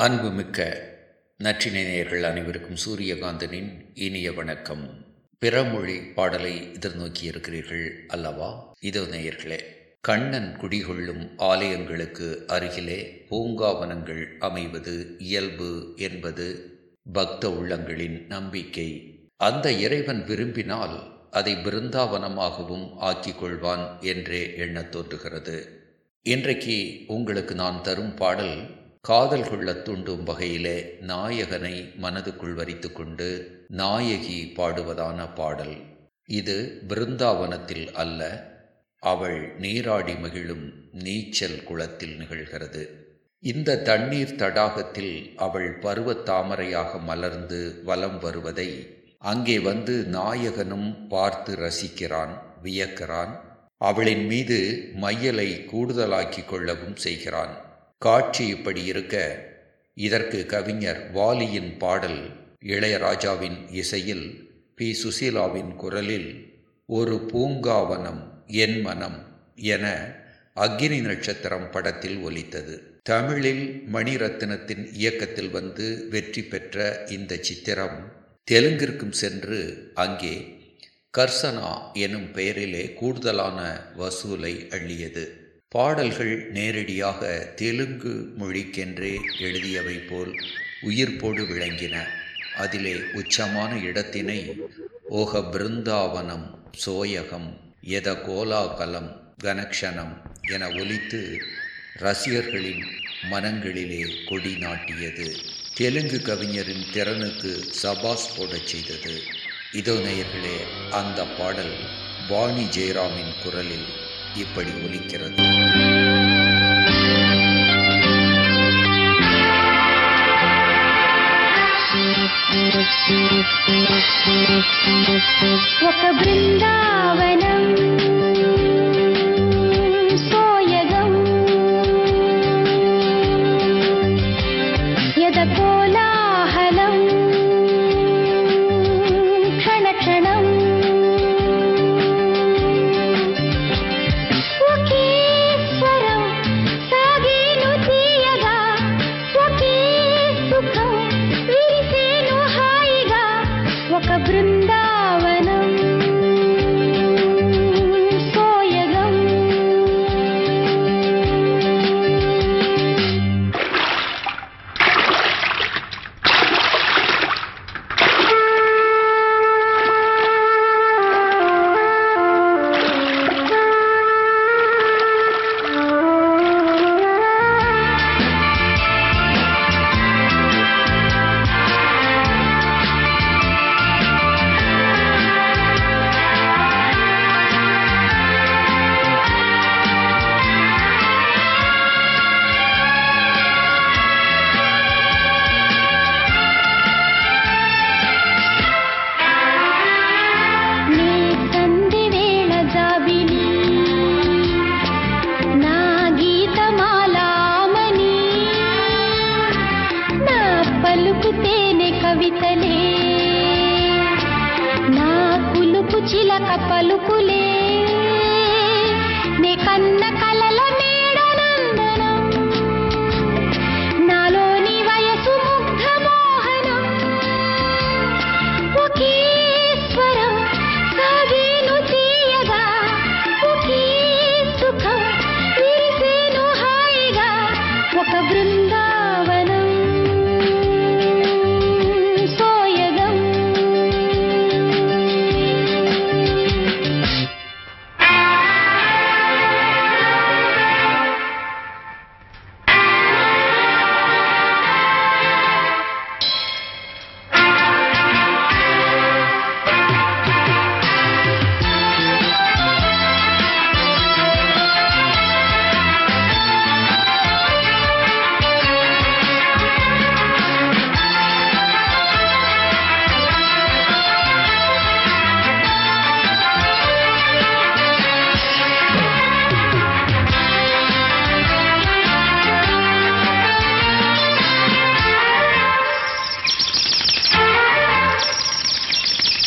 அன்புமிக்க நற்றினை நேயர்கள் அனைவருக்கும் சூரியகாந்தனின் இனிய வணக்கம். பிறமொழி பாடலை எதிர்நோக்கி இருக்கிறீர்கள் அல்லவா? இதோ நேயர்களே கண்ணன் குடிகொள்ளும் ஆலயங்களுக்கு அருகிலே பூங்காவனங்கள் அமைவது இயல்பு என்பது பக்த உள்ளங்களின் நம்பிக்கை. அந்த இறைவன் விரும்பினால் அதை பிருந்தாவனமாகவும் ஆக்கிக் கொள்வான் என்றே எண்ணத் தோன்றுகிறது. இன்றைக்கு உங்களுக்கு நான் தரும் பாடல் காதல் கொள்ள தூண்டும் வகையிலே நாயகனை மனதுக்குள் வரித்து கொண்டு நாயகி பாடுவதான பாடல். இது பிருந்தாவனத்தில் அல்ல அவள் நீராடி மகிழும் நீச்சல் குளத்தில் நிகழ்கிறது. இந்த தண்ணீர் தடாகத்தில் அவள் பருவத் தாமரையாக மலர்ந்து வலம் வருவதை அங்கே வந்து நாயகனும் பார்த்து ரசிக்கிறான் வியக்கிறான். அவளின் மீது மையலை கூடுதலாக்கிக் கொள்ளவும் செய்கிறான். காட்சி இப்படி இருக்க. இதற்கு கவிஞர் வாலியின் பாடல் இளையராஜாவின் இசையில் பி. சுசீலாவின் குரலில் ஒரு பூங்காவனம் என் மனம் என அக்னி நட்சத்திரம் படத்தில் ஒலித்தது. தமிழில் மணிரத்னத்தின் இயக்கத்தில் வந்து வெற்றி பெற்ற இந்த சித்திரம் தெலுங்கிற்கும் சென்று அங்கே கர்சனா எனும் பெயரிலே கூடுதலான வசூலை அள்ளியது. பாடல்கள் நேரடியாக தெலுங்கு மொழிக்கென்றே எழுதியவை போல் உயிர்ப்போடு விளங்கின. அதிலே உச்சமான இடத்தினை ஓக பிருந்தாவனம் சோயகம் எத கோலாகலம் கனக்ஷணம் என ஒலித்து ரசிகர்களின் மனங்களிலே கொடி நாட்டியது. தெலுங்கு கவிஞரின் திறனுக்கு சபாஸ் போடச் செய்தது. இதோ நேயர்களே அந்த பாடல் வாணி ஜெயராமின் குரலில். இப்படி ஒலிக்கிறது ఒక బృందావనం పలుకుతేనే కవితలే. నా కులుపు చిలక పలుకులే. నే కన్న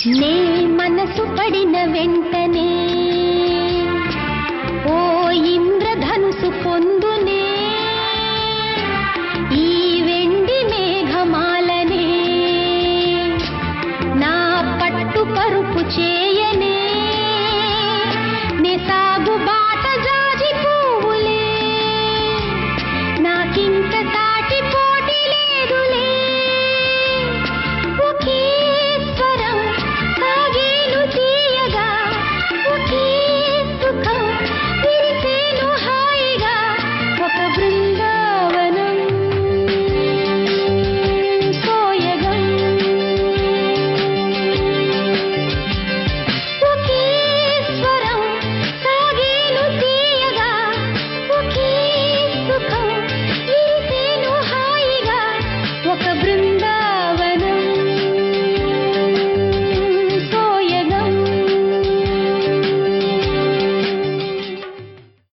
నే మనసు పడిన వెంటనే